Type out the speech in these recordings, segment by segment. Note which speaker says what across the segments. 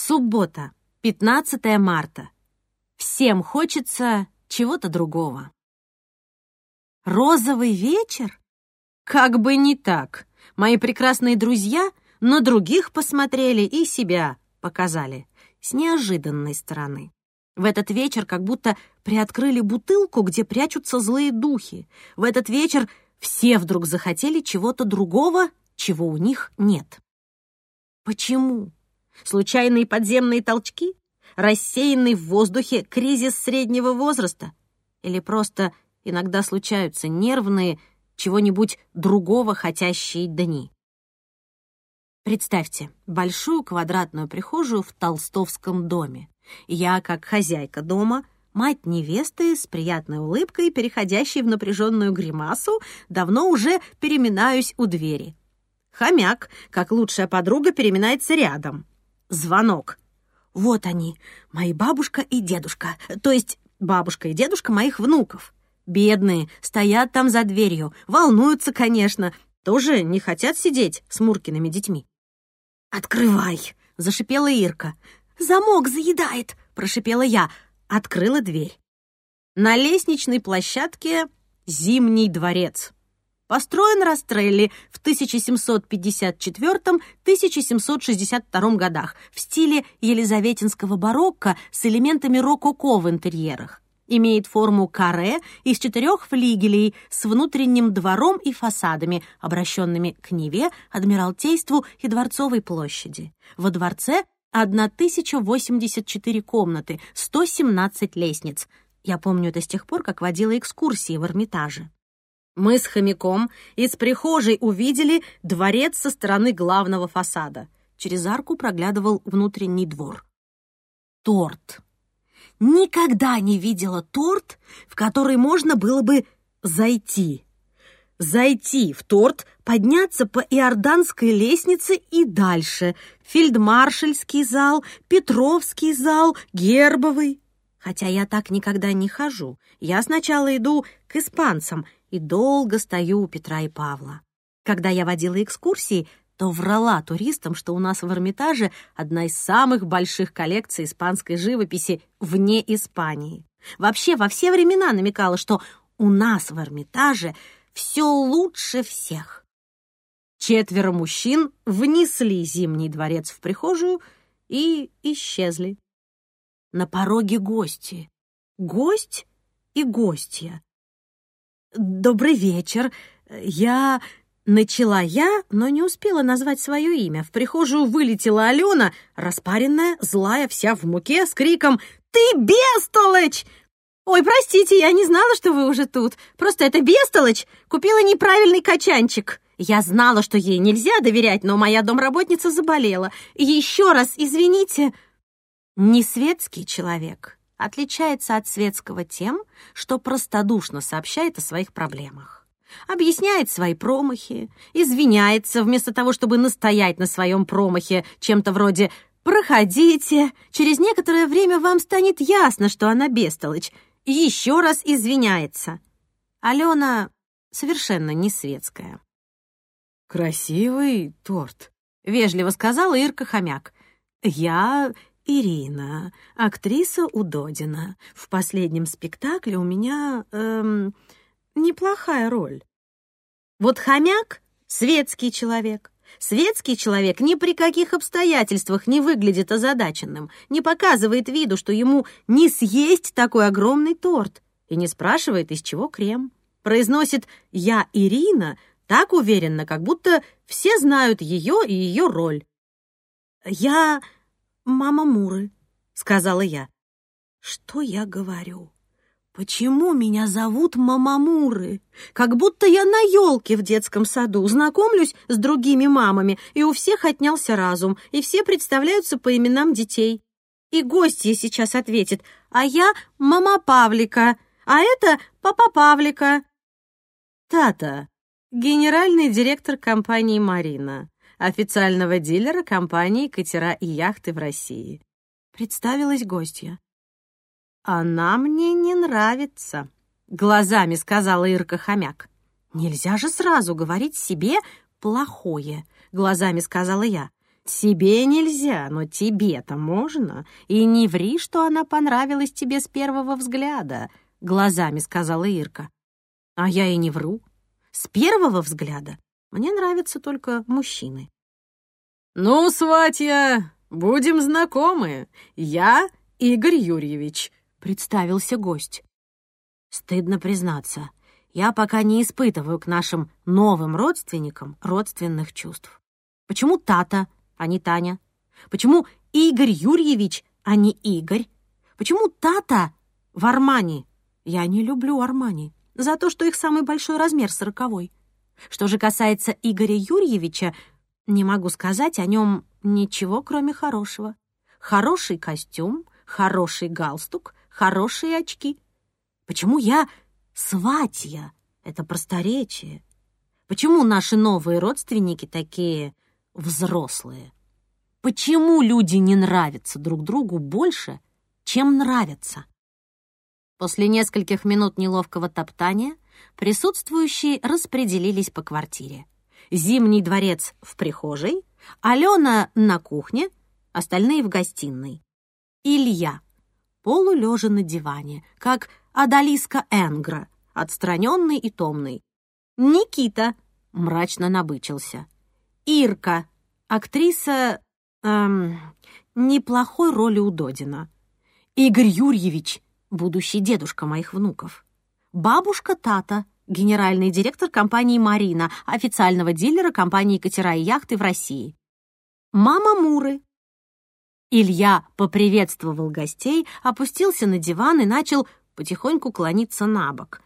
Speaker 1: Суббота, 15 марта. Всем хочется чего-то другого. Розовый вечер? Как бы не так. Мои прекрасные друзья на других посмотрели и себя показали с неожиданной стороны. В этот вечер как будто приоткрыли бутылку, где прячутся злые духи. В этот вечер все вдруг захотели чего-то другого, чего у них нет. Почему? Случайные подземные толчки? Рассеянный в воздухе кризис среднего возраста? Или просто иногда случаются нервные, чего-нибудь другого хотящие дни? Представьте большую квадратную прихожую в толстовском доме. Я, как хозяйка дома, мать невесты с приятной улыбкой, переходящей в напряженную гримасу, давно уже переминаюсь у двери. Хомяк, как лучшая подруга, переминается рядом. Звонок. Вот они, мои бабушка и дедушка, то есть бабушка и дедушка моих внуков. Бедные, стоят там за дверью, волнуются, конечно, тоже не хотят сидеть с Муркиными детьми. «Открывай!» — зашипела Ирка. «Замок заедает!» — прошипела я. Открыла дверь. На лестничной площадке Зимний дворец. Построен Растрелли в 1754-1762 годах в стиле елизаветинского барокко с элементами рококо в интерьерах. Имеет форму каре из четырех флигелей с внутренним двором и фасадами, обращенными к Неве, Адмиралтейству и Дворцовой площади. Во дворце 1084 комнаты, 117 лестниц. Я помню это с тех пор, как водила экскурсии в Эрмитаже. Мы с хомяком из прихожей увидели дворец со стороны главного фасада. Через арку проглядывал внутренний двор. Торт. Никогда не видела торт, в который можно было бы зайти. Зайти в торт, подняться по Иорданской лестнице и дальше. Фельдмаршальский зал, Петровский зал, Гербовый. Хотя я так никогда не хожу. Я сначала иду к испанцам — и долго стою у Петра и Павла. Когда я водила экскурсии, то врала туристам, что у нас в Эрмитаже одна из самых больших коллекций испанской живописи вне Испании. Вообще во все времена намекала, что у нас в Эрмитаже все лучше всех. Четверо мужчин внесли Зимний дворец в прихожую и исчезли. На пороге гости. Гость и гостья. «Добрый вечер. Я...» Начала я, но не успела назвать свое имя. В прихожую вылетела Алена, распаренная, злая, вся в муке, с криком «Ты бестолочь!» «Ой, простите, я не знала, что вы уже тут. Просто это бестолочь купила неправильный качанчик». Я знала, что ей нельзя доверять, но моя домработница заболела. Еще раз извините. Не светский человек, отличается от светского тем, что простодушно сообщает о своих проблемах. Объясняет свои промахи, извиняется вместо того, чтобы настоять на своем промахе чем-то вроде «Проходите, через некоторое время вам станет ясно, что она бестолочь», и еще раз извиняется. Алена совершенно не светская.
Speaker 2: «Красивый торт», —
Speaker 1: вежливо сказала Ирка Хомяк. «Я Ирина, актриса у Додина. В последнем спектакле у меня эм, неплохая роль. Вот хомяк — светский человек. Светский человек ни при каких обстоятельствах не выглядит озадаченным, не показывает виду, что ему не съесть такой огромный торт, и не спрашивает, из чего крем. Произносит «я Ирина» так уверенно, как будто все знают ее и ее роль. «Я мама Муры», — сказала я. «Что я говорю? Почему меня зовут мама Муры? Как будто я на елке в детском саду, знакомлюсь с другими мамами, и у всех отнялся разум, и все представляются по именам детей. И гостья сейчас ответит, а я мама Павлика, а это папа Павлика». Тата, генеральный директор компании «Марина», официального дилера компании «Катера и яхты» в России. Представилась гостья. «Она мне не нравится», — глазами сказала Ирка Хомяк. «Нельзя же сразу говорить себе плохое», — глазами сказала я. Тебе нельзя, но тебе-то можно. И не ври, что она понравилась тебе с первого взгляда, глазами сказала Ирка. А я и не вру. С первого взгляда мне нравятся только мужчины. Ну, сватья, будем знакомы. Я Игорь Юрьевич, представился гость. Стыдно признаться, я пока не испытываю к нашим новым родственникам родственных чувств. Почему Тата а не Таня? Почему Игорь Юрьевич, а не Игорь? Почему Тата в Армани? Я не люблю Армани за то, что их самый большой размер сороковой. Что же касается Игоря Юрьевича, не могу сказать о нем ничего, кроме хорошего. Хороший костюм, хороший галстук, хорошие очки. Почему я сватья? Это просторечие. Почему наши новые родственники такие взрослые. Почему люди не нравятся друг другу больше, чем нравятся? После нескольких минут неловкого топтания присутствующие распределились по квартире. Зимний дворец в прихожей, Алена на кухне, остальные в гостиной. Илья, полулежа на диване, как Адалиска Энгра, отстраненный и томный. Никита мрачно набычился. Ирка, актриса эм, неплохой роли у Додина. Игорь Юрьевич, будущий дедушка моих внуков. Бабушка Тата, генеральный директор компании «Марина», официального дилера компании «Катера и яхты» в России. Мама Муры. Илья поприветствовал гостей, опустился на диван и начал потихоньку клониться на бок.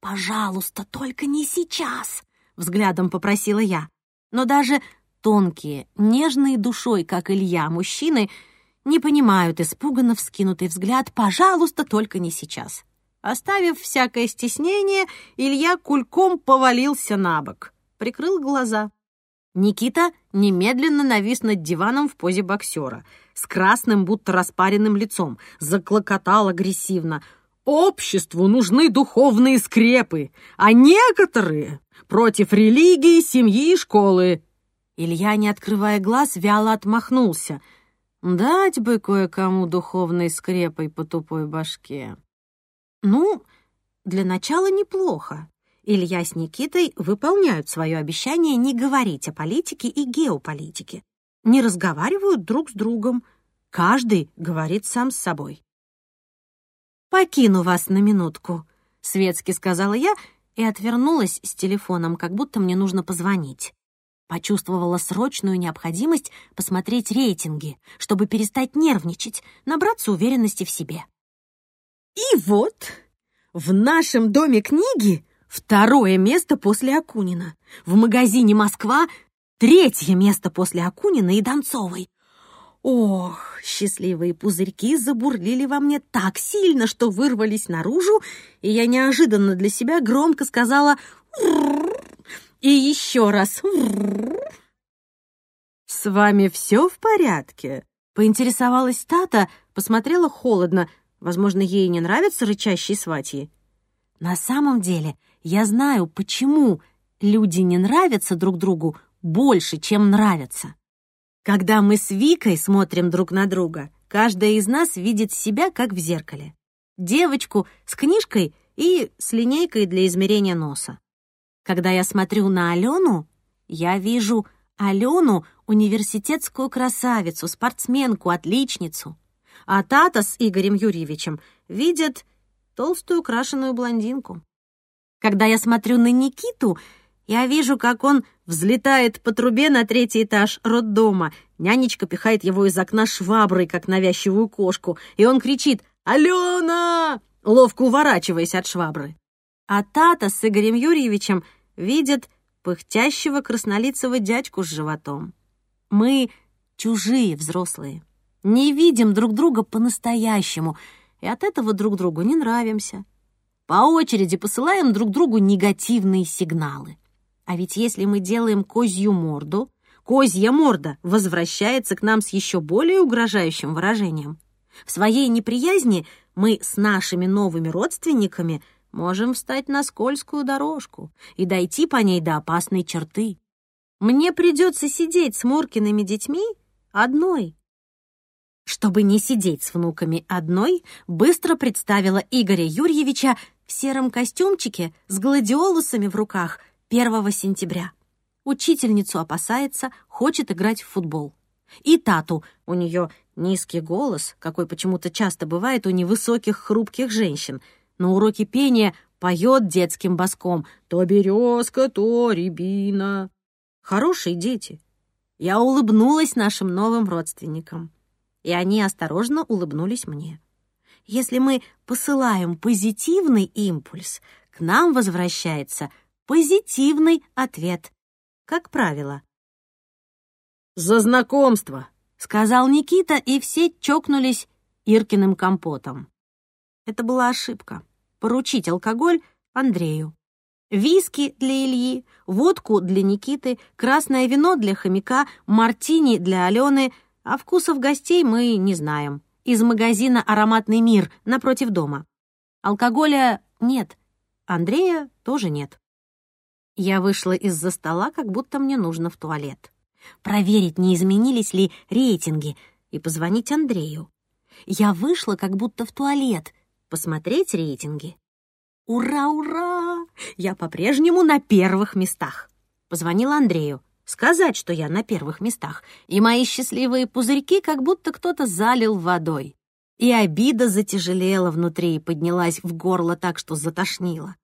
Speaker 1: «Пожалуйста, только не сейчас!» — взглядом попросила я но даже тонкие, нежные душой, как Илья, мужчины, не понимают испуганно вскинутый взгляд «пожалуйста, только не сейчас». Оставив всякое стеснение, Илья кульком повалился на бок, прикрыл глаза. Никита немедленно навис над диваном в позе боксера, с красным, будто распаренным лицом, заклокотал агрессивно. «Обществу нужны духовные скрепы, а некоторые против религии, семьи и школы». Илья, не открывая глаз, вяло отмахнулся. «Дать бы кое-кому духовной скрепой по тупой башке». «Ну, для начала неплохо. Илья с Никитой выполняют свое обещание не говорить о политике и геополитике. Не разговаривают друг с другом. Каждый говорит сам с собой. «Покину вас на минутку», — светски сказала я и отвернулась с телефоном, как будто мне нужно позвонить. Почувствовала срочную необходимость посмотреть рейтинги, чтобы перестать нервничать, набраться уверенности в себе. И вот в нашем доме книги второе место после Акунина. В магазине «Москва» третье место после Акунина и Донцовой. Ох, счастливые пузырьки забурлили во мне так сильно, что вырвались наружу, и я неожиданно для себя громко сказала и еще раз «С вами все в порядке?» Поинтересовалась Тата, посмотрела холодно. Возможно, ей не нравятся рычащие сватьи. На самом деле, я знаю, почему люди не нравятся друг другу больше, чем нравятся. Когда мы с Викой смотрим друг на друга, каждая из нас видит себя как в зеркале. Девочку с книжкой и с линейкой для измерения носа. Когда я смотрю на Алену, я вижу Алену — университетскую красавицу, спортсменку, отличницу. А Тата с Игорем Юрьевичем видят толстую крашеную блондинку. Когда я смотрю на Никиту — я вижу, как он взлетает по трубе на третий этаж роддома. Нянечка пихает его из окна шваброй, как навязчивую кошку, и он кричит «Алена!», ловко уворачиваясь от швабры. А Тата с Игорем Юрьевичем видят пыхтящего краснолицего дядьку с животом. Мы чужие взрослые, не видим друг друга по-настоящему, и от этого друг другу не нравимся. По очереди посылаем друг другу негативные сигналы. А ведь если мы делаем козью морду, козья морда возвращается к нам с еще более угрожающим выражением. В своей неприязни мы с нашими новыми родственниками можем встать на скользкую дорожку и дойти по ней до опасной черты. Мне придется сидеть с Муркиными детьми одной. Чтобы не сидеть с внуками одной, быстро представила Игоря Юрьевича в сером костюмчике с гладиолусами в руках 1 сентября. Учительницу опасается, хочет играть в футбол. И Тату, у нее низкий голос, какой почему-то часто бывает у невысоких хрупких женщин. На уроке пения поет детским боском «То березка, то рябина». Хорошие дети. Я улыбнулась нашим новым родственникам и они осторожно улыбнулись мне. Если мы посылаем позитивный импульс, к нам возвращается позитивный ответ, как правило.
Speaker 2: «За знакомство!»
Speaker 1: — сказал Никита, и все чокнулись Иркиным компотом. Это была ошибка. Поручить алкоголь Андрею. Виски для Ильи, водку для Никиты, красное вино для хомяка, мартини для Алены — а вкусов гостей мы не знаем. Из магазина «Ароматный мир» напротив дома. Алкоголя нет. Андрея тоже нет. Я вышла из-за стола, как будто мне нужно в туалет. Проверить, не изменились ли рейтинги, и позвонить Андрею. Я вышла, как будто в туалет, посмотреть рейтинги. Ура, ура! Я по-прежнему на первых местах. Позвонила Андрею сказать, что я на первых местах, и мои счастливые пузырьки как будто кто-то залил водой. И обида затяжелела внутри и поднялась в горло так, что затошнило.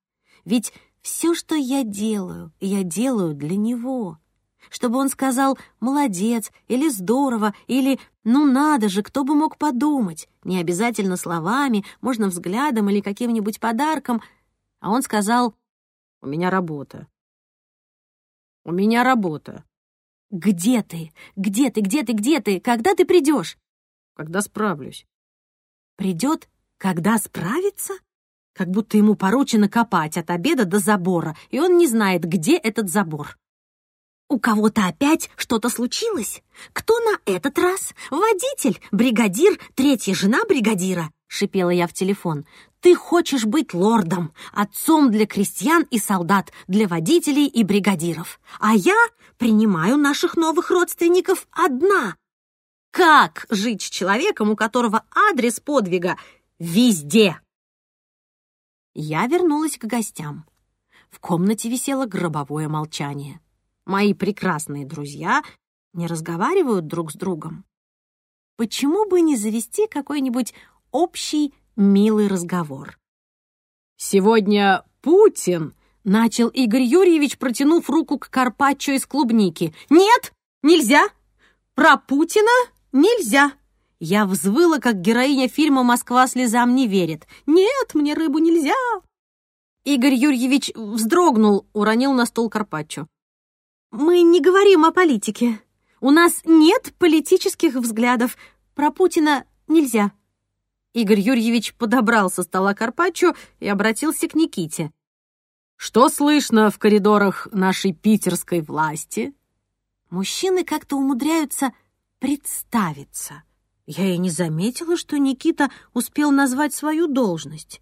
Speaker 1: Ведь все, что я делаю, я делаю для него. Чтобы он сказал «молодец» или «здорово» или «ну надо же, кто бы мог подумать». Не обязательно словами, можно взглядом или каким-нибудь подарком. А он сказал «у меня работа, у меня работа. Где ты? Где ты? Где ты? Где ты? Когда ты придешь?
Speaker 2: Когда справлюсь.
Speaker 1: Придет, когда справится? Как будто ему поручено копать от обеда до забора, и он не знает, где этот забор. У кого-то опять что-то случилось? Кто на этот раз? Водитель, бригадир, третья жена бригадира? Шипела я в телефон. Ты хочешь быть лордом, отцом для крестьян и солдат, для водителей и бригадиров. А я принимаю наших новых родственников одна. Как жить с человеком, у которого адрес подвига везде? Я вернулась к гостям. В комнате висело гробовое молчание. Мои прекрасные друзья не разговаривают друг с другом. Почему бы не завести какой-нибудь общий милый разговор.
Speaker 2: «Сегодня Путин!»
Speaker 1: — начал Игорь Юрьевич, протянув руку к карпаччо из клубники. «Нет, нельзя! Про Путина нельзя!» Я взвыла, как героиня фильма «Москва слезам не верит». «Нет, мне рыбу нельзя!» Игорь Юрьевич вздрогнул, уронил на стол карпаччо. «Мы не говорим о политике. У нас нет политических взглядов. Про Путина нельзя». Игорь Юрьевич подобрал со стола карпаччо и обратился к Никите.
Speaker 2: «Что слышно в коридорах нашей питерской власти?»
Speaker 1: Мужчины как-то умудряются представиться. Я и не заметила, что Никита успел назвать свою должность.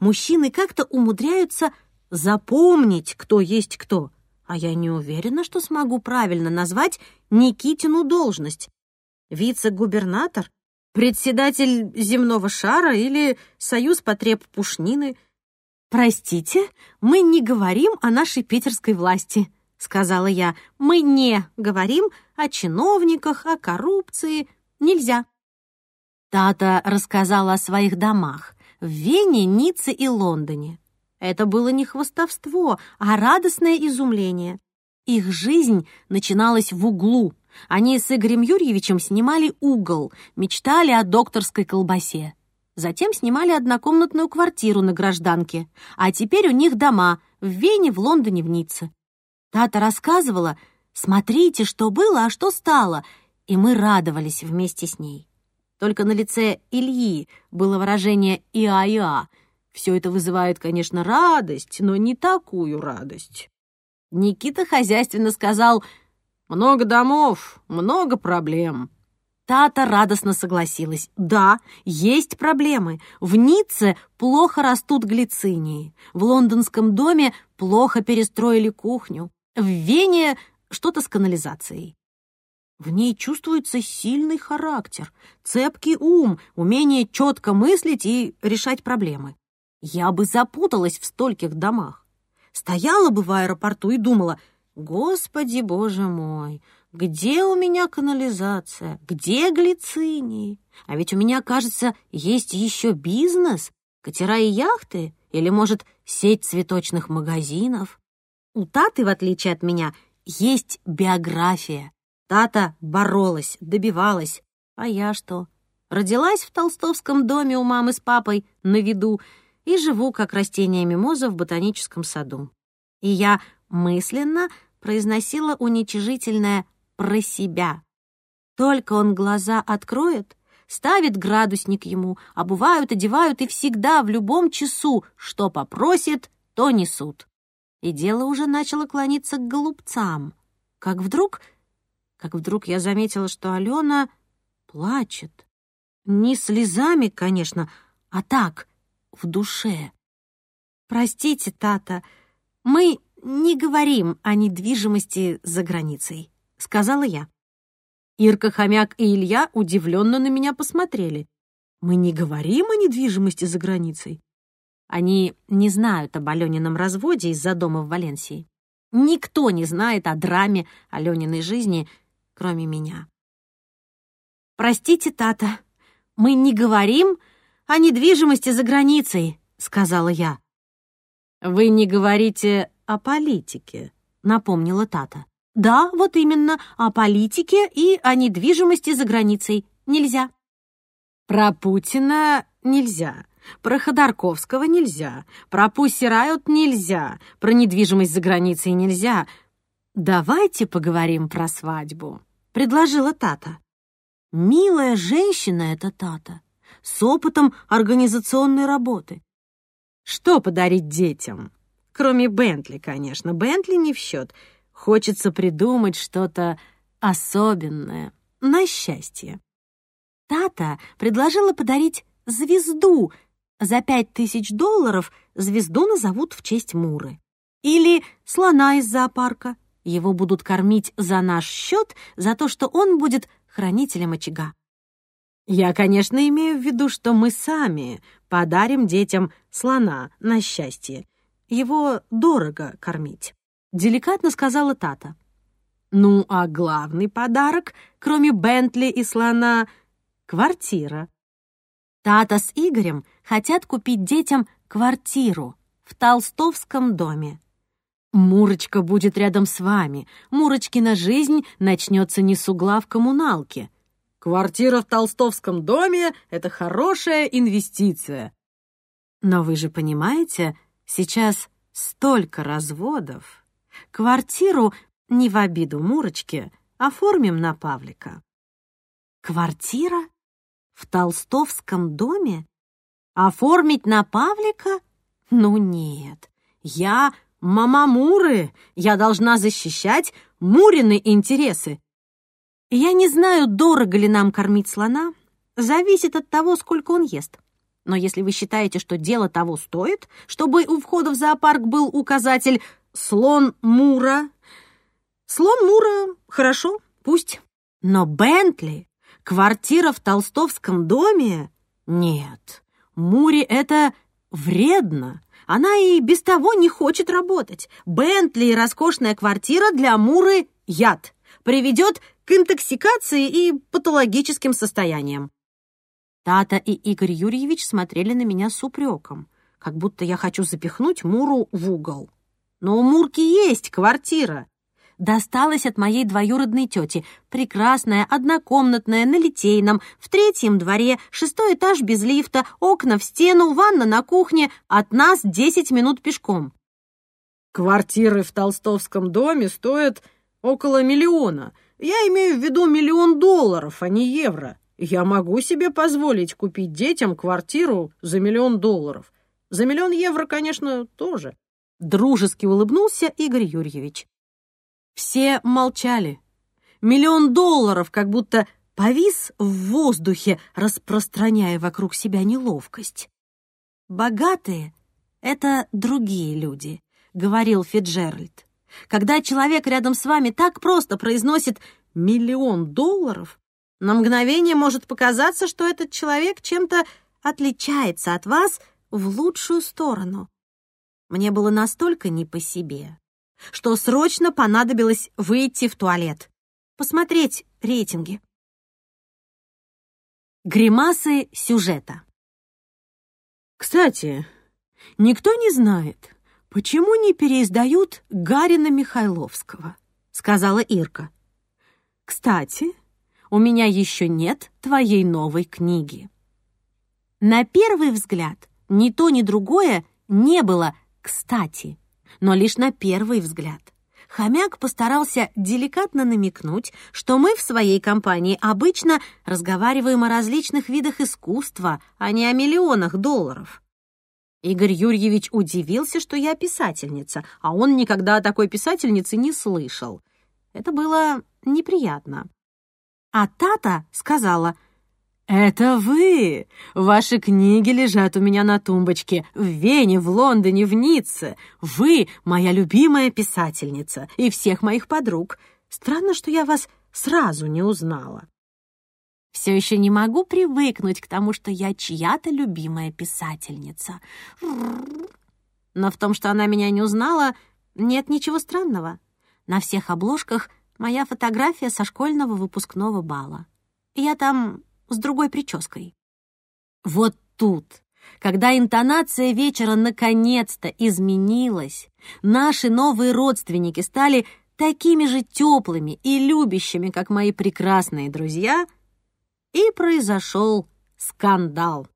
Speaker 1: Мужчины как-то умудряются запомнить, кто есть кто, а я не уверена, что смогу правильно назвать Никитину должность. Вице-губернатор председатель земного шара или союз потреб пушнины. «Простите, мы не говорим о нашей питерской власти», — сказала я. «Мы не говорим о чиновниках, о коррупции. Нельзя». Тата рассказала о своих домах в Вене, Ницце и Лондоне. Это было не хвостовство, а радостное изумление. Их жизнь начиналась в углу, они с Игорем Юрьевичем снимали угол, мечтали о докторской колбасе. Затем снимали однокомнатную квартиру на гражданке, а теперь у них дома в Вене, в Лондоне, в Ницце. Тата рассказывала, смотрите, что было, а что стало, и мы радовались вместе с ней. Только на лице Ильи было выражение «иа-иа». Все это вызывает, конечно, радость, но не такую радость. Никита хозяйственно сказал — много домов, много проблем». Тата радостно согласилась. «Да, есть проблемы. В Ницце плохо растут глицинии. В лондонском доме плохо перестроили кухню. В Вене что-то с канализацией. В ней чувствуется сильный характер, цепкий ум, умение четко мыслить и решать проблемы. Я бы запуталась в стольких домах. Стояла бы в аэропорту и думала, «Господи, боже мой, где у меня канализация? Где глицинии? А ведь у меня, кажется, есть еще бизнес, катера и яхты, или, может, сеть цветочных магазинов. У Таты, в отличие от меня, есть биография. Тата боролась, добивалась. А я что? Родилась в толстовском доме у мамы с папой на виду и живу, как растение мимоза в ботаническом саду. И я мысленно произносила уничижительное «про себя». Только он глаза откроет, ставит градусник ему, обувают, одевают и всегда в любом часу, что попросит, то несут. И дело уже начало клониться к голубцам. Как вдруг как вдруг я заметила, что Алена плачет. Не слезами, конечно, а так, в душе. «Простите, Тата, мы не говорим о недвижимости за границей», — сказала я. Ирка, Хомяк и Илья удивленно на меня посмотрели. «Мы не говорим о недвижимости за границей». Они не знают об Алёнином разводе из-за дома в Валенсии. Никто не знает о драме Алёниной жизни — кроме меня. «Простите, Тата, мы не говорим о недвижимости за границей», — сказала я. «Вы не говорите о политике», — напомнила Тата. «Да, вот именно, о политике и о недвижимости за границей нельзя». «Про Путина нельзя», про Ходорковского нельзя, про Пусси Райот нельзя, про недвижимость за границей нельзя. Давайте поговорим про свадьбу предложила Тата. Милая женщина эта Тата, с опытом организационной работы. Что подарить детям? Кроме Бентли, конечно. Бентли не в счет. Хочется придумать что-то особенное, на счастье. Тата предложила подарить звезду. За пять тысяч долларов звезду назовут в честь Муры. Или слона из зоопарка. Его будут кормить за наш счет, за то, что он будет хранителем очага. Я, конечно, имею в виду, что мы сами подарим детям слона на счастье. Его дорого кормить, — деликатно сказала Тата. Ну, а главный подарок, кроме Бентли и слона, — квартира. Тата с Игорем хотят купить детям квартиру в Толстовском доме. Мурочка будет рядом с вами. Мурочкина жизнь начнется не с угла в коммуналке. Квартира в Толстовском доме — это хорошая инвестиция. Но вы же понимаете, сейчас столько разводов. Квартиру, не в обиду Мурочке, оформим на Павлика. Квартира? В Толстовском доме? Оформить на Павлика? Ну нет, я Мама Муры, я должна защищать Мурины интересы. Я не знаю, дорого ли нам кормить слона. Зависит от того, сколько он ест. Но если вы считаете, что дело того стоит, чтобы у входа в зоопарк был указатель «Слон Мура», слон Мура, хорошо, пусть. Но Бентли, квартира в толстовском доме? Нет, Муре это вредно. Она и без того не хочет работать. Бентли роскошная квартира для Муры — яд. Приведет к интоксикации и патологическим состояниям. Тата и Игорь Юрьевич смотрели на меня с упреком, как будто я хочу запихнуть Муру в угол. Но у Мурки есть квартира досталась от моей двоюродной тети. Прекрасная, однокомнатная, на Литейном, в третьем дворе, шестой этаж без лифта, окна в стену, ванна на кухне, от нас десять минут пешком. Квартиры в Толстовском доме стоят около миллиона. Я имею в виду миллион долларов, а не евро. Я могу себе позволить купить детям квартиру за миллион долларов. За миллион евро, конечно, тоже. Дружески улыбнулся Игорь Юрьевич. Все молчали. Миллион долларов как будто повис в воздухе, распространяя вокруг себя неловкость. «Богатые — это другие люди», — говорил Фиджеральд. «Когда человек рядом с вами так просто произносит миллион долларов, на мгновение может показаться, что этот человек чем-то отличается от вас в лучшую сторону. Мне было настолько не по себе, что срочно понадобилось выйти в туалет, посмотреть рейтинги. Гримасы сюжета. Кстати, никто не знает, почему не переиздают Гарина Михайловского, сказала Ирка. Кстати, у меня еще нет твоей новой книги. На первый взгляд ни то, ни другое не было кстати, но лишь на первый взгляд. Хомяк постарался деликатно намекнуть, что мы в своей компании обычно разговариваем о различных видах искусства, а не о миллионах долларов. Игорь Юрьевич удивился, что я писательница, а он никогда о такой писательнице не слышал. Это было неприятно. А Тата сказала, «Это вы! Ваши книги лежат у меня на тумбочке в Вене, в Лондоне, в Ницце. Вы — моя любимая писательница и всех моих подруг. Странно, что я вас сразу не узнала». Все еще не могу привыкнуть к тому, что я чья-то любимая писательница. Но в том, что она меня не узнала, нет ничего странного. На всех обложках моя фотография со школьного выпускного бала. Я там с другой прической. Вот тут, когда интонация вечера наконец-то изменилась, наши новые родственники стали такими же теплыми и любящими, как мои прекрасные друзья, и произошел скандал.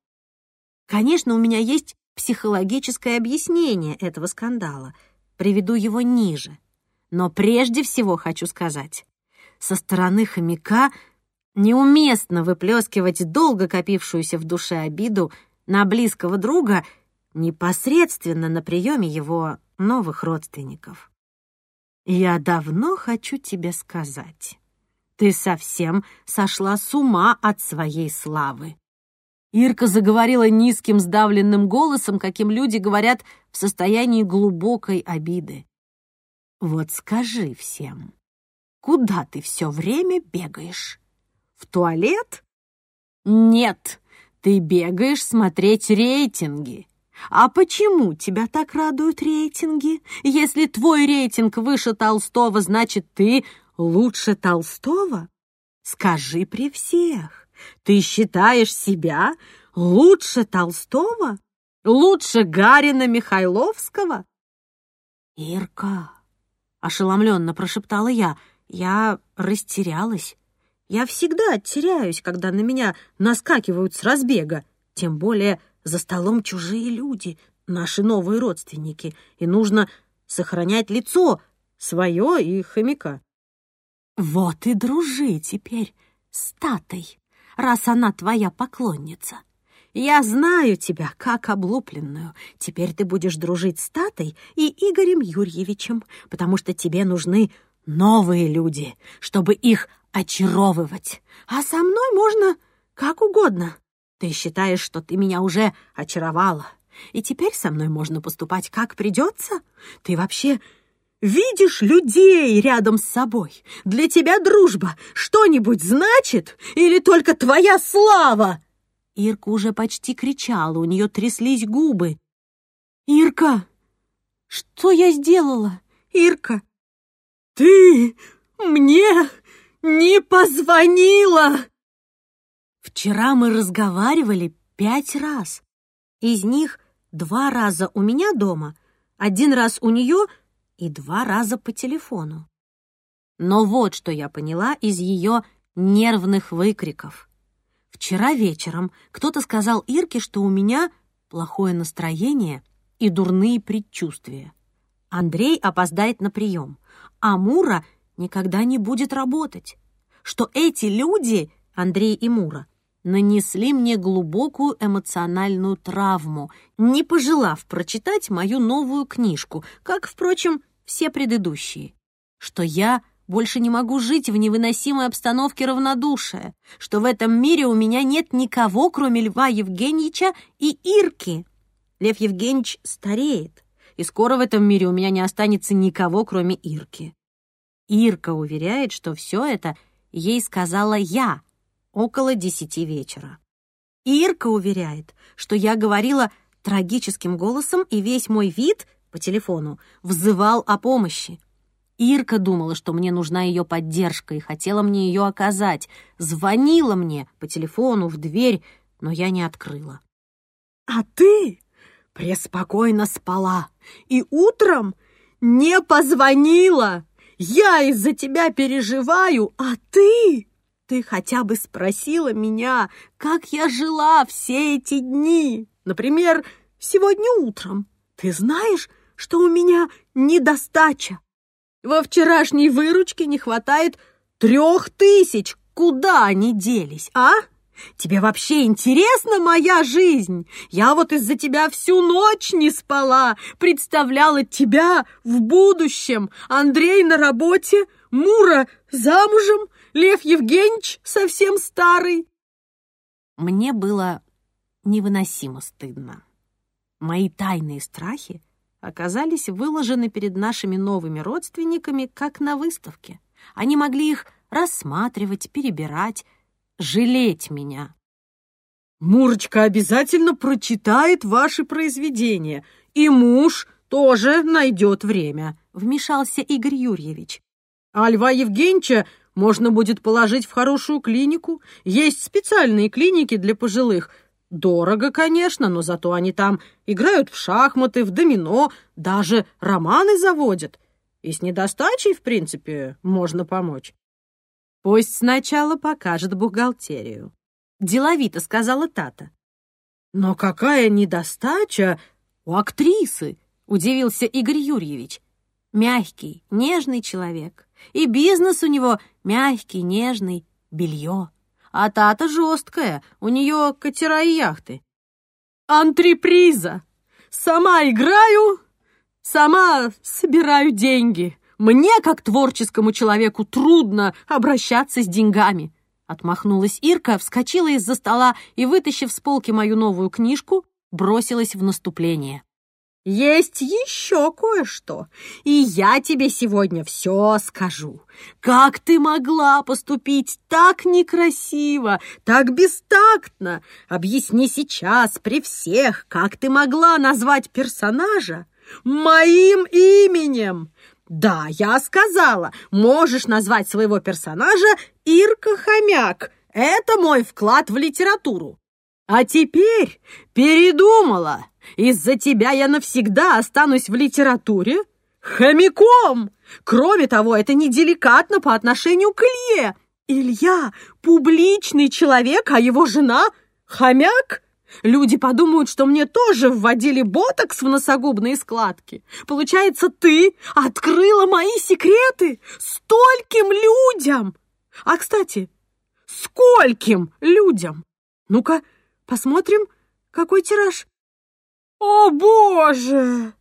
Speaker 1: Конечно, у меня есть психологическое объяснение этого скандала. Приведу его ниже. Но прежде всего хочу сказать, со стороны хомяка неуместно выплескивать долго копившуюся в душе обиду на близкого друга непосредственно на приеме его новых родственников. «Я давно хочу тебе сказать, ты совсем сошла с ума от своей славы». Ирка заговорила низким сдавленным голосом, каким люди говорят в состоянии глубокой обиды. Вот скажи всем, куда ты все время бегаешь? В туалет? Нет, ты бегаешь смотреть рейтинги. А почему тебя так радуют рейтинги? Если твой рейтинг выше Толстого, значит, ты лучше Толстого? Скажи при всех, ты считаешь себя лучше Толстого? Лучше Гарина Михайловского? Ирка, ошеломленно прошептала я. Я растерялась. Я всегда теряюсь, когда на меня наскакивают с разбега. Тем более за столом чужие люди, наши новые родственники, и нужно сохранять лицо, свое и хомяка. Вот и дружи теперь с Татой, раз она твоя поклонница. Я знаю тебя как облупленную. Теперь ты будешь дружить с Татой и Игорем Юрьевичем, потому что тебе нужны новые люди, чтобы их очаровывать. А со мной можно как угодно. Ты считаешь, что ты меня уже очаровала, и теперь со мной можно поступать как придется? Ты вообще видишь людей рядом с собой? Для тебя дружба что-нибудь значит или только твоя слава?» Ирка уже почти кричала, у нее тряслись губы. «Ирка, что я сделала? Ирка, ты мне не позвонила!» Вчера мы разговаривали пять раз. Из них два раза у меня дома, один раз у нее и два раза по телефону. Но вот что я поняла из ее нервных выкриков. Вчера вечером кто-то сказал Ирке, что у меня плохое настроение и дурные предчувствия. Андрей опоздает на прием, а Мура никогда не будет работать. Что эти люди, Андрей и Мура, нанесли мне глубокую эмоциональную травму, не пожелав прочитать мою новую книжку, как, впрочем, все предыдущие. Что я больше не могу жить в невыносимой обстановке равнодушия, что в этом мире у меня нет никого, кроме Льва Евгеньевича и Ирки. Лев Евгеньевич стареет, и скоро в этом мире у меня не останется никого, кроме Ирки. Ирка уверяет, что все это ей сказала я около десяти вечера. Ирка уверяет, что я говорила трагическим голосом, и весь мой вид по телефону взывал о помощи. Ирка думала, что мне нужна ее поддержка и хотела мне ее оказать. Звонила мне по телефону в дверь, но я не открыла.
Speaker 3: «А ты преспокойно спала и утром не позвонила. Я из-за тебя переживаю, а ты... Ты хотя бы спросила меня, как я жила все эти дни. Например, сегодня утром. Ты знаешь, что у меня недостача? Во вчерашней выручке не хватает трех тысяч. Куда они делись, а? Тебе вообще интересна моя жизнь? Я вот из-за тебя всю ночь не спала, представляла тебя в будущем. Андрей на работе, Мура замужем, Лев Евгеньевич совсем старый.
Speaker 1: Мне было невыносимо стыдно. Мои тайные страхи оказались выложены перед нашими новыми родственниками, как на выставке. Они могли их рассматривать, перебирать, жалеть меня.
Speaker 3: Мурочка обязательно прочитает ваши произведения, и муж тоже найдет время, вмешался Игорь Юрьевич. А Льва Евгеньевича можно будет положить в хорошую клинику. Есть специальные клиники для пожилых. Дорого, конечно, но зато они там играют в шахматы, в домино, даже романы заводят. И с недостачей, в принципе, можно помочь.
Speaker 1: Пусть сначала покажет бухгалтерию. Деловито сказала Тата.
Speaker 3: Но какая недостача у актрисы,
Speaker 1: удивился Игорь Юрьевич. Мягкий, нежный человек. И бизнес у него мягкий, нежный, белье. А Тата жесткая, у нее катера и яхты.
Speaker 3: Антреприза! Сама играю, сама собираю деньги. Мне, как творческому человеку, трудно обращаться с деньгами.
Speaker 1: Отмахнулась Ирка, вскочила из-за стола и, вытащив с полки мою новую книжку, бросилась в наступление.
Speaker 3: Есть еще кое-что, и я тебе сегодня все скажу. Как ты могла поступить так некрасиво, так бестактно? Объясни сейчас при всех, как ты могла назвать персонажа моим именем. Да, я сказала, можешь назвать своего персонажа Ирка Хомяк. Это мой вклад в литературу. А теперь передумала. Из-за тебя я навсегда останусь в литературе хомяком. Кроме того, это неделикатно по отношению к Илье. Илья — публичный человек, а его жена — хомяк. Люди подумают, что мне тоже вводили ботокс в носогубные складки. Получается, ты открыла мои секреты стольким людям. А, кстати, скольким людям? Ну-ка, посмотрим, какой тираж. О, боже!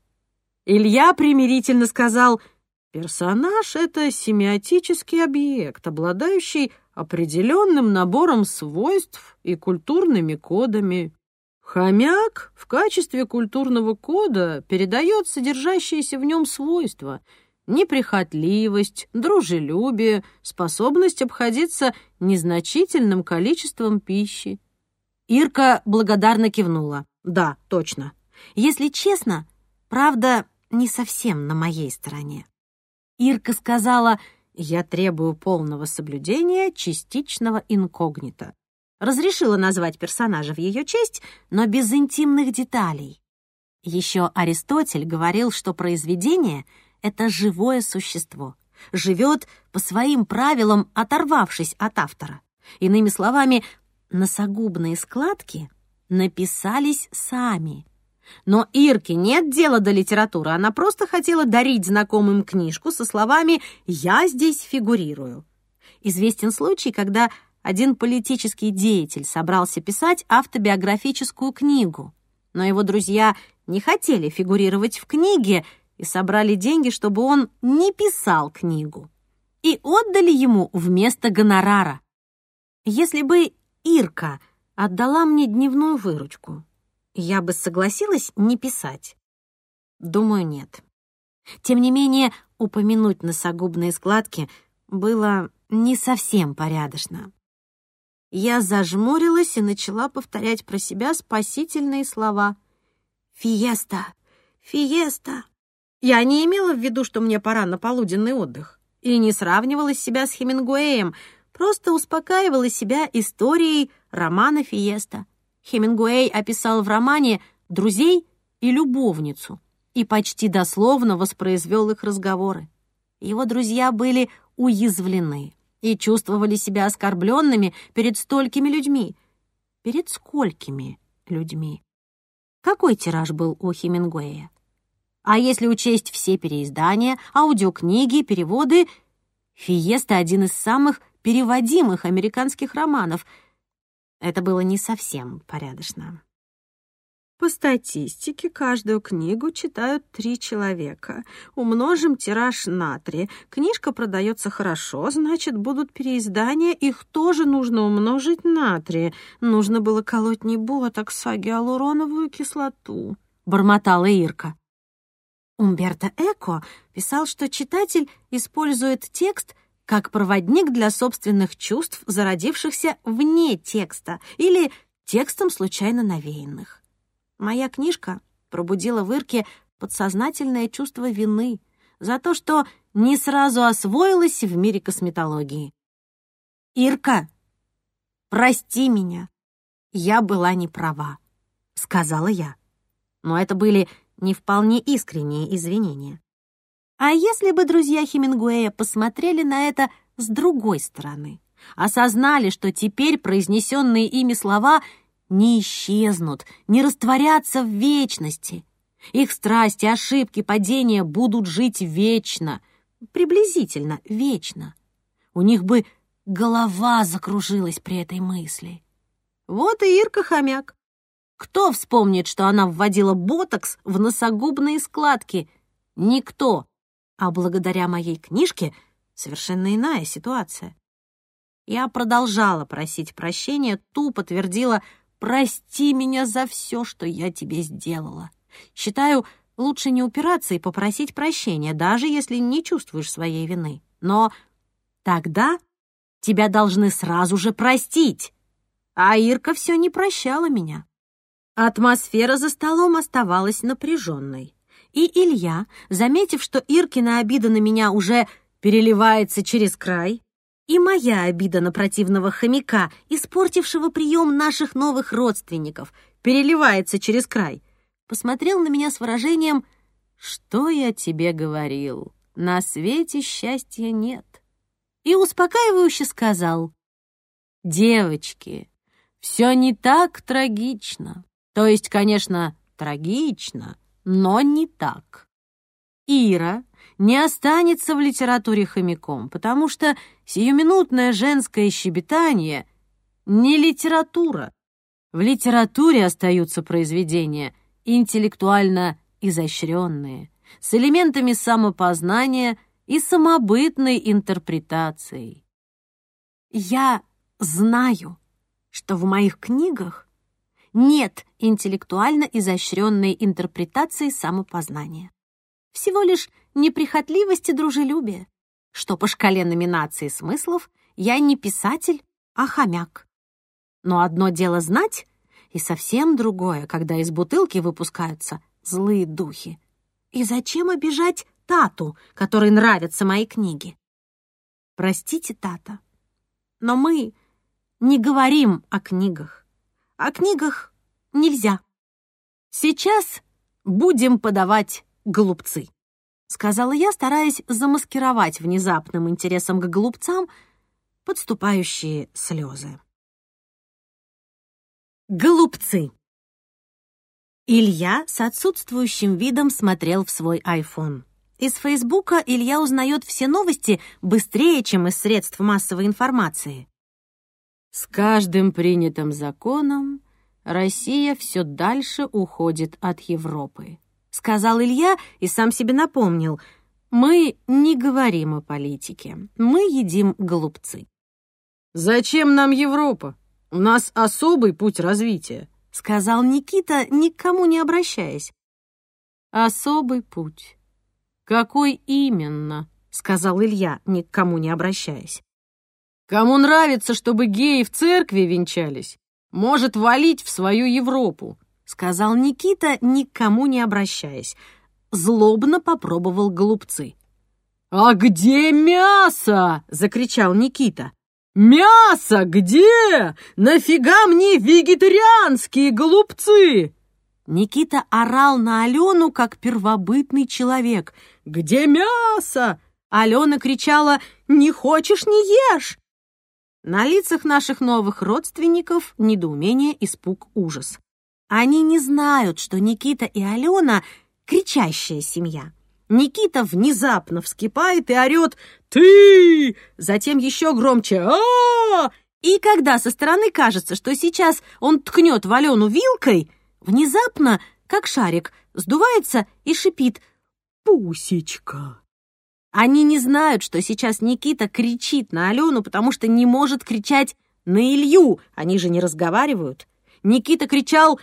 Speaker 3: Илья примирительно сказал, персонаж — это семиотический объект, обладающий определенным набором свойств и культурными кодами. Хомяк в качестве культурного кода передает содержащиеся в нем свойства — неприхотливость, дружелюбие, способность обходиться незначительным количеством пищи. Ирка благодарно кивнула. «Да, точно. Если честно, правда не совсем на моей стороне». Ирка сказала, «Я требую полного соблюдения частичного инкогнито разрешила назвать персонажа в ее честь, но без интимных деталей. Еще Аристотель говорил, что произведение — это живое существо, живет по своим правилам, оторвавшись от автора. Иными словами, носогубные складки написались сами. Но Ирке нет дела до литературы, она просто хотела дарить знакомым книжку со словами «Я здесь фигурирую». Известен случай, когда один политический деятель собрался писать автобиографическую книгу, но его друзья не хотели фигурировать в книге и собрали деньги, чтобы он не писал книгу, и отдали ему вместо гонорара. Если бы Ирка отдала мне дневную выручку, я бы согласилась не писать. Думаю, нет. Тем не менее,
Speaker 1: упомянуть носогубные складки было не совсем порядочно. Я зажмурилась и начала повторять про себя спасительные слова. «Фиеста! Фиеста!» Я не имела в виду, что мне пора на полуденный отдых, и не сравнивала себя с Хемингуэем, просто успокаивала себя историей романа «Фиеста». Хемингуэй описал в романе друзей и любовницу и почти дословно воспроизвел их разговоры. Его друзья были уязвлены и чувствовали себя оскорбленными перед столькими людьми. Перед сколькими людьми? Какой тираж был у Хемингуэя? А если учесть все переиздания, аудиокниги, переводы, «Фиеста» — один из самых переводимых американских романов. Это было не совсем порядочно. По статистике, каждую книгу читают три человека. Умножим тираж на три. Книжка продается хорошо, значит, будут переиздания, их тоже нужно умножить на три. Нужно было колоть не ботокс, а гиалуроновую кислоту. Бормотала Ирка. Умберто Эко писал, что читатель использует текст как проводник для собственных чувств, зародившихся вне текста или текстом случайно навеянных. Моя книжка пробудила в Ирке подсознательное чувство вины за то, что не сразу освоилась в мире косметологии. «Ирка, прости меня, я была не права», — сказала я. Но это были не вполне искренние извинения. А если бы друзья Хемингуэя посмотрели на это с другой стороны, осознали, что теперь произнесенные ими слова не исчезнут, не растворятся в вечности. Их страсти, ошибки, падения будут жить вечно, приблизительно вечно. У них бы голова закружилась при этой мысли. Вот и Ирка хомяк. Кто вспомнит, что она вводила ботокс в носогубные складки? Никто. А благодаря моей книжке совершенно иная ситуация. Я продолжала просить прощения, тупо твердила Прости меня за все, что я тебе сделала. Считаю, лучше не упираться и попросить прощения, даже если не чувствуешь своей вины. Но тогда тебя должны сразу же простить. А Ирка все не прощала меня. Атмосфера за столом оставалась напряженной. И Илья, заметив, что Иркина обида на меня уже переливается через край, и моя обида на противного хомяка, испортившего прием наших новых родственников, переливается через край. Посмотрел на меня с выражением «Что я тебе говорил? На свете счастья нет». И успокаивающе сказал «Девочки, все не так трагично. То есть, конечно, трагично, но не так. Ира не останется в литературе хомяком, потому что сиюминутное женское щебетание не литература. В литературе остаются произведения интеллектуально изощренные, с элементами самопознания и самобытной интерпретацией. Я знаю, что в моих книгах нет интеллектуально изощренной интерпретации самопознания. Всего лишь неприхотливость и дружелюбие, что по шкале номинации смыслов я не писатель, а хомяк. Но одно дело знать, и совсем другое, когда из бутылки выпускаются злые духи. И зачем обижать Тату, которой нравятся мои книги? Простите, Тата, но мы не говорим о книгах. О книгах нельзя. Сейчас будем подавать голубцы», — сказала я, стараясь замаскировать внезапным интересом к голубцам подступающие слезы. Голубцы. Илья с отсутствующим видом смотрел в свой iPhone. Из Фейсбука Илья узнает все новости быстрее, чем из средств массовой информации. С каждым принятым законом Россия все дальше уходит от Европы. — сказал Илья и сам себе напомнил. «Мы не говорим о политике, мы едим голубцы».
Speaker 2: «Зачем нам Европа? У нас особый путь развития», —
Speaker 1: сказал Никита, никому не обращаясь.
Speaker 2: «Особый путь. «Какой именно?» — сказал Илья, ни к кому не обращаясь. «Кому нравится, чтобы геи в церкви венчались, может валить в свою Европу», — сказал Никита, ни к кому не обращаясь. Злобно попробовал голубцы. «А где мясо?» — закричал Никита. «Мясо где? Нафига мне вегетарианские голубцы?» Никита орал на Алену, как первобытный человек. «Где мясо?» Алена кричала «Не хочешь, не ешь!» На лицах наших новых родственников недоумение, испуг, ужас. Они не знают, что Никита и Алена — кричащая семья. Никита внезапно вскипает и орет «Ты!», затем еще громче а, -а, -а И когда со стороны кажется, что сейчас он ткнет в Алену вилкой, внезапно, как шарик, сдувается и шипит «Пусечка!». Они не знают, что сейчас Никита кричит на Алену, потому что не может кричать на Илью, они же не разговаривают. Никита кричал!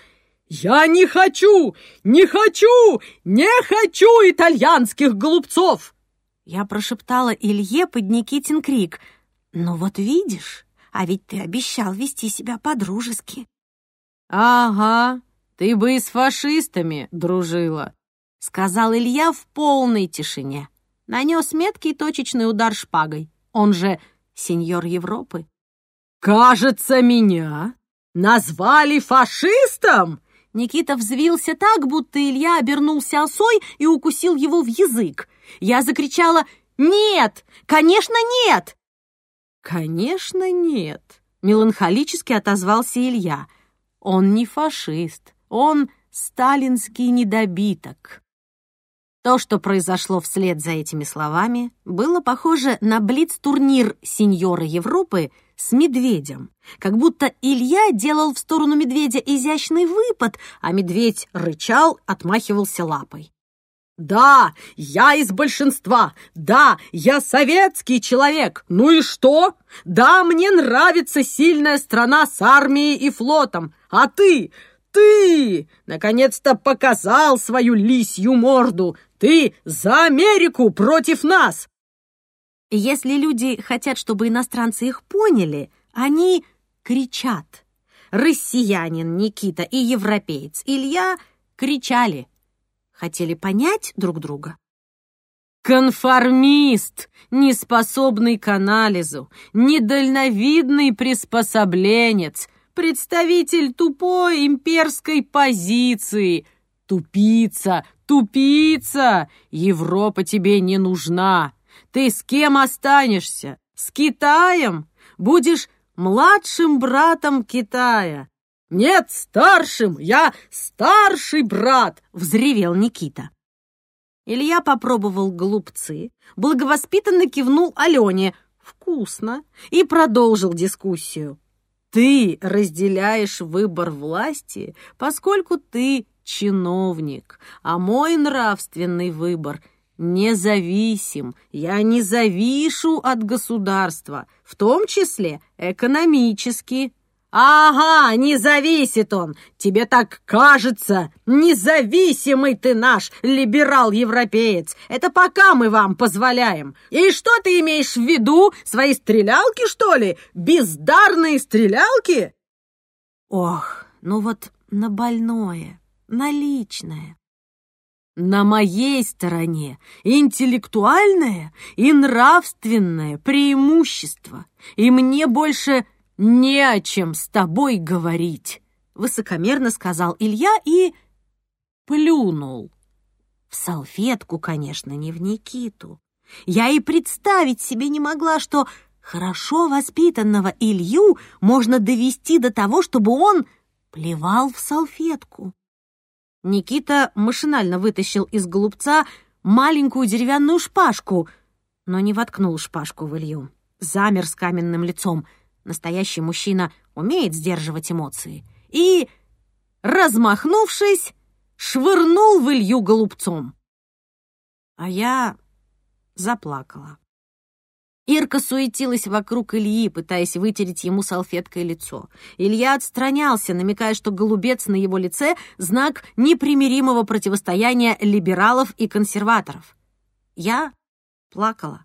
Speaker 2: «Я не хочу! Не хочу! Не хочу итальянских голубцов!» Я прошептала Илье под Никитин крик. «Ну вот видишь, а ведь ты обещал вести себя по-дружески». «Ага, ты бы и с фашистами дружила», — сказал Илья в полной тишине. Нанес меткий точечный удар шпагой, он же сеньор Европы. «Кажется, меня назвали фашистом!» Никита взвился так, будто Илья обернулся осой и укусил его в язык. Я закричала «Нет! Конечно, нет!» «Конечно, нет!» — меланхолически отозвался Илья. «Он не фашист, он сталинский недобиток». То, что произошло вслед за этими словами, было похоже на блиц-турнир сеньора Европы с медведем. Как будто Илья делал в сторону медведя изящный выпад, а медведь рычал, отмахивался лапой. «Да, я из большинства! Да, я советский человек! Ну и что? Да, мне нравится сильная страна с армией и флотом! А ты, ты, наконец-то показал свою лисью морду! Ты за Америку против нас!» Если люди хотят, чтобы иностранцы их поняли, они кричат. Россиянин Никита и европеец Илья кричали. Хотели понять друг друга. Конформист, неспособный к анализу, недальновидный приспособленец, представитель тупой имперской позиции, тупица, Тупица! Европа тебе не нужна. Ты с кем останешься? С Китаем? Будешь младшим братом Китая. Нет, старшим! Я старший брат! Взревел Никита. Илья попробовал голубцы, благовоспитанно кивнул Алене «Вкусно» и продолжил дискуссию. «Ты разделяешь выбор власти, поскольку ты чиновник, а мой нравственный выбор независим. Я не завишу от государства, в том числе экономически. «Ага, не зависит он! Тебе так кажется! Независимый ты наш либерал-европеец! Это пока мы вам позволяем! И что ты имеешь в виду? Свои стрелялки, что ли? Бездарные стрелялки?» Ох, ну вот на больное наличное. На моей стороне интеллектуальное и нравственное преимущество, и мне больше не о чем с тобой говорить, высокомерно сказал Илья и плюнул. В салфетку, конечно, не в Никиту. Я и представить себе не могла, что хорошо воспитанного Илью можно довести до того, чтобы он плевал в салфетку. Никита машинально вытащил из голубца маленькую деревянную шпажку, но не воткнул шпажку в Илью. Замер с каменным лицом. Настоящий мужчина умеет сдерживать эмоции. И, размахнувшись, швырнул в Илью голубцом. А я заплакала. Ирка суетилась вокруг Ильи, пытаясь вытереть ему салфеткой лицо. Илья отстранялся, намекая, что голубец на его лице — знак непримиримого противостояния либералов и консерваторов.
Speaker 1: Я плакала.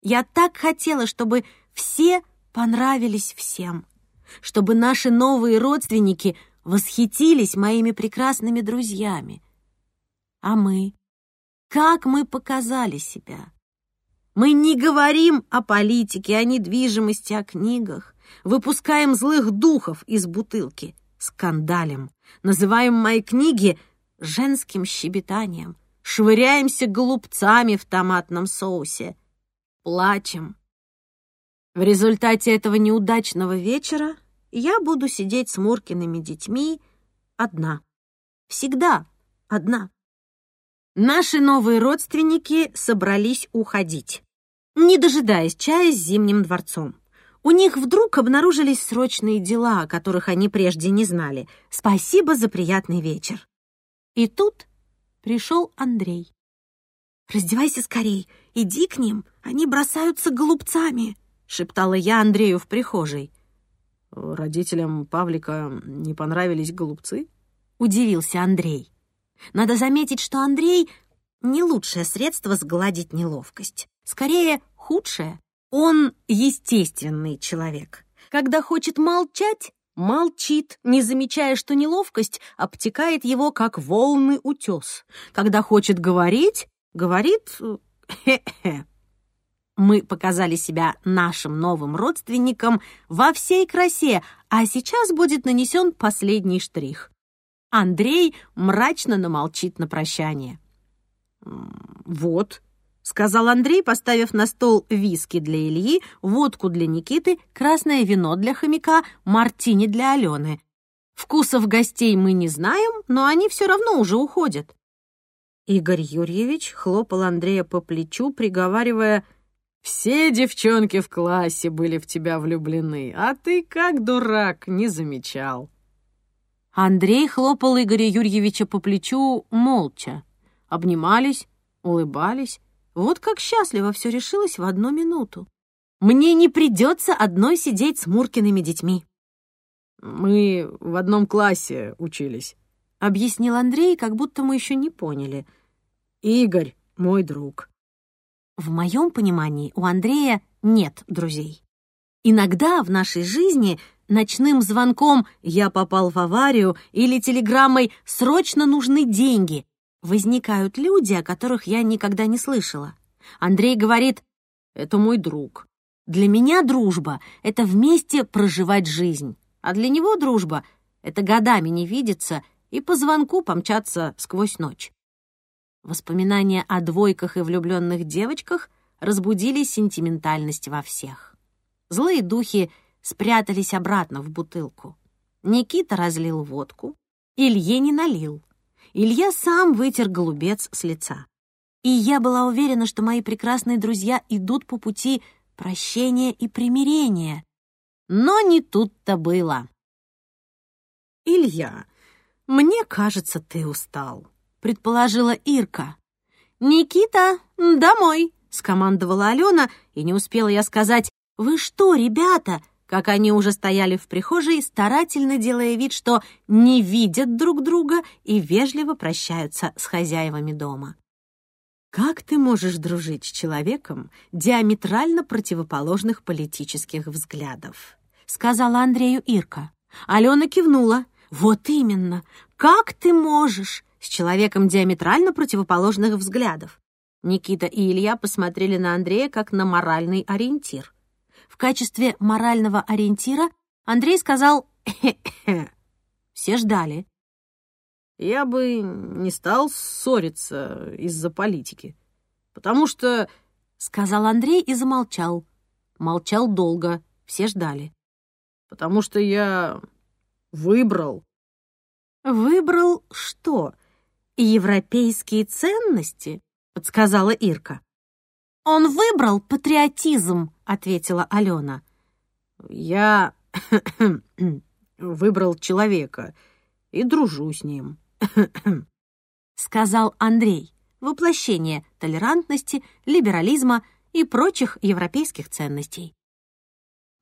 Speaker 1: Я так хотела, чтобы все понравились всем, чтобы наши новые родственники восхитились моими прекрасными друзьями. А мы? Как мы показали себя? Мы не говорим о политике, о недвижимости, о книгах. Выпускаем злых духов из бутылки, скандалем. Называем мои книги женским щебетанием. Швыряемся голубцами в томатном соусе. Плачем. В результате этого неудачного вечера я буду сидеть с Муркиными детьми одна. Всегда одна. Наши новые родственники собрались уходить, не дожидаясь чая с Зимним дворцом. У них вдруг обнаружились срочные дела, о которых они прежде не знали. Спасибо за приятный вечер. И тут пришел Андрей. «Раздевайся скорей, иди к ним, они бросаются голубцами», — шептала я Андрею в прихожей.
Speaker 2: «Родителям Павлика не понравились голубцы?»
Speaker 1: — удивился Андрей. Надо заметить, что Андрей — не лучшее средство сгладить неловкость. Скорее, худшее. Он естественный человек. Когда хочет молчать, молчит, не замечая, что неловкость обтекает его, как волны утес. Когда хочет говорить, говорит «хе-хе». Мы показали себя нашим новым родственникам во всей красе, а сейчас будет нанесен последний штрих. Андрей мрачно намолчит на прощание.
Speaker 2: «Вот», —
Speaker 1: сказал Андрей, поставив на стол виски для Ильи, водку для Никиты, красное вино для хомяка, мартини для Алены. Вкусов гостей мы не знаем, но они все равно уже уходят. Игорь Юрьевич хлопал Андрея по плечу, приговаривая
Speaker 2: «Все девчонки в классе были в тебя влюблены, а ты, как дурак, не замечал».
Speaker 1: Андрей хлопал Игоря Юрьевича по плечу молча. Обнимались, улыбались. Вот как счастливо все решилось в одну минуту. Мне не придется одной сидеть с Муркиными детьми.
Speaker 2: «Мы в одном классе учились», —
Speaker 1: объяснил Андрей, как будто мы еще не поняли.
Speaker 2: «Игорь — мой друг».
Speaker 1: В моем понимании у Андрея нет друзей. Иногда в нашей жизни ночным звонком «я попал в аварию» или телеграммой «срочно нужны деньги» возникают люди, о которых я никогда не слышала. Андрей говорит «это мой друг». Для меня дружба — это вместе проживать жизнь, а для него дружба — это годами не видеться и по звонку помчаться сквозь ночь. Воспоминания о двойках и влюбленных девочках разбудили сентиментальность во всех. Злые духи — спрятались обратно в бутылку. Никита разлил водку, Илье не налил. Илья сам вытер голубец с лица. И я была уверена, что мои прекрасные друзья идут по пути прощения и примирения. Но не тут-то было.
Speaker 3: «Илья, мне кажется, ты устал», —
Speaker 1: предположила Ирка. «Никита, домой», — скомандовала Алена, и не успела я сказать, «Вы что, ребята, как они уже стояли в прихожей, старательно делая вид, что не видят друг друга и вежливо прощаются с хозяевами дома. «Как ты можешь дружить с человеком диаметрально противоположных политических взглядов?» — сказала Андрею Ирка. Алена кивнула. «Вот именно! Как ты можешь с человеком диаметрально противоположных взглядов?» Никита и Илья посмотрели на Андрея как на моральный ориентир. В качестве морального ориентира Андрей сказал «Хе-хе». Все ждали.
Speaker 2: «Я бы не стал ссориться из-за политики, потому что...»
Speaker 1: — сказал Андрей и замолчал. Молчал долго, все ждали.
Speaker 2: «Потому что я выбрал».
Speaker 1: «Выбрал что? Европейские ценности?» — подсказала Ирка. «Он выбрал патриотизм», — ответила Алена.
Speaker 2: «Я выбрал человека и дружу с ним», —
Speaker 1: сказал Андрей, воплощение толерантности, либерализма и прочих европейских ценностей.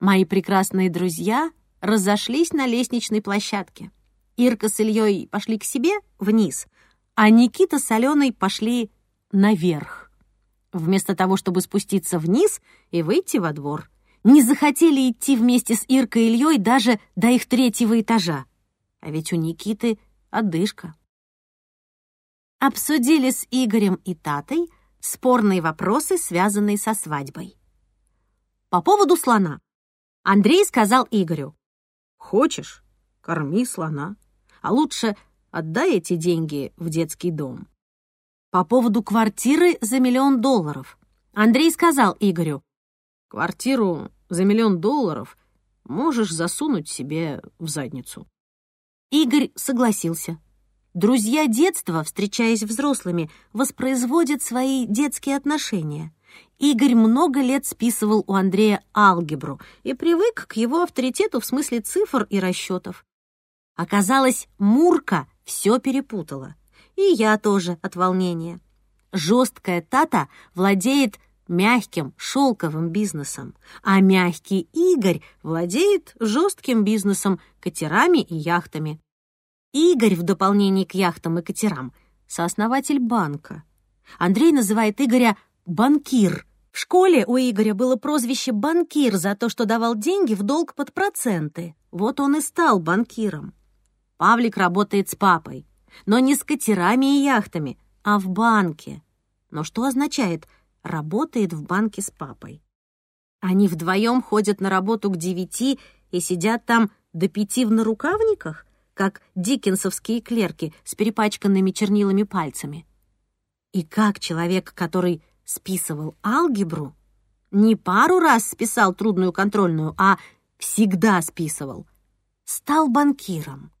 Speaker 1: Мои прекрасные друзья разошлись на лестничной площадке. Ирка с Ильей пошли к себе, вниз, а Никита с Аленой пошли наверх. Вместо того, чтобы спуститься вниз и выйти во двор. Не захотели идти вместе с Иркой и Ильей даже до их третьего этажа. А ведь у Никиты одышка. Обсудили с Игорем и Татой спорные вопросы, связанные со свадьбой. По поводу слона. Андрей сказал Игорю.
Speaker 2: «Хочешь, корми слона, а лучше отдай эти деньги в детский дом».
Speaker 1: По поводу квартиры за миллион долларов. Андрей сказал Игорю.
Speaker 2: «Квартиру за миллион долларов можешь засунуть себе в задницу».
Speaker 1: Игорь согласился. Друзья детства, встречаясь взрослыми, воспроизводят свои детские отношения. Игорь много лет списывал у Андрея алгебру и привык к его авторитету в смысле цифр и расчетов. Оказалось, Мурка все перепутала. И я тоже от волнения. Жесткая Тата владеет мягким, шелковым бизнесом, а мягкий Игорь владеет жестким бизнесом, катерами и яхтами. Игорь, в дополнение к яхтам и катерам, сооснователь банка. Андрей называет Игоря «банкир». В школе у Игоря было прозвище «банкир» за то, что давал деньги в долг под проценты. Вот он и стал банкиром. Павлик работает с папой, но не с катерами и яхтами, а в банке. Но что означает работает в банке с папой. Они вдвоем ходят на работу к девяти и сидят там до пяти в нарукавниках, как диккенсовские клерки с перепачканными чернилами пальцами. И как человек, который списывал алгебру, не пару раз списал трудную контрольную, а всегда списывал, стал банкиром.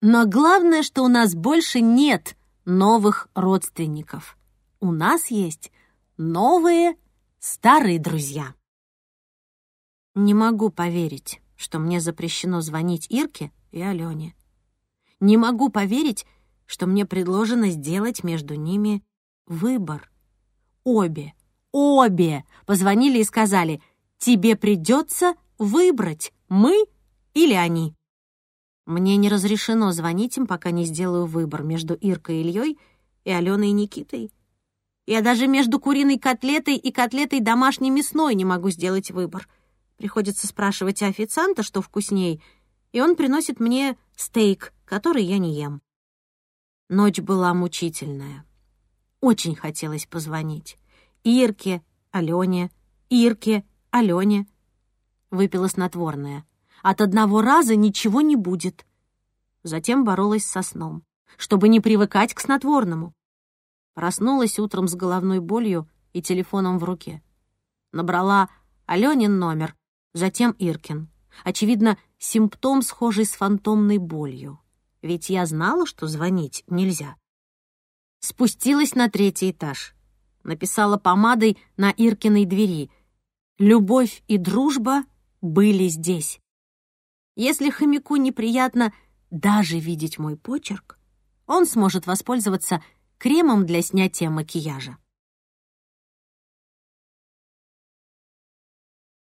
Speaker 1: Но главное, что у нас больше нет новых родственников. У нас есть новые старые друзья. Не могу поверить, что мне запрещено звонить Ирке и Алене. Не могу поверить, что мне предложено сделать между ними выбор. Обе, обе позвонили и сказали, тебе придется выбрать, мы или они. Мне не разрешено звонить им, пока не сделаю выбор между Иркой и Ильей и Аленой и Никитой. Я даже между куриной котлетой и котлетой домашней мясной не могу сделать выбор. Приходится спрашивать официанта, что вкусней, и он приносит мне стейк, который я не ем. Ночь была мучительная. Очень хотелось позвонить. Ирке, Алене, Ирке, Алене. Выпила снотворное. От одного раза ничего не будет. Затем боролась со сном, чтобы не привыкать к снотворному. Проснулась утром с головной болью и телефоном в руке. Набрала Аленин номер, затем Иркин. Очевидно, симптом, схожий с фантомной болью. Ведь я знала, что звонить нельзя. Спустилась на третий этаж. Написала помадой на Иркиной двери. «Любовь и дружба были здесь». Если хомяку неприятно даже видеть мой почерк, он сможет воспользоваться кремом для снятия макияжа.